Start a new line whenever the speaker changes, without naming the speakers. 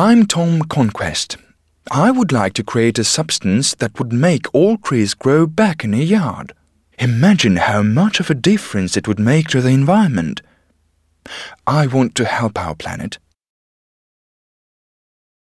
I'm Tom Conquest. I would like to create a substance that would make all trees grow back in a yard. Imagine how much of a difference it would make to the environment. I want to help our planet.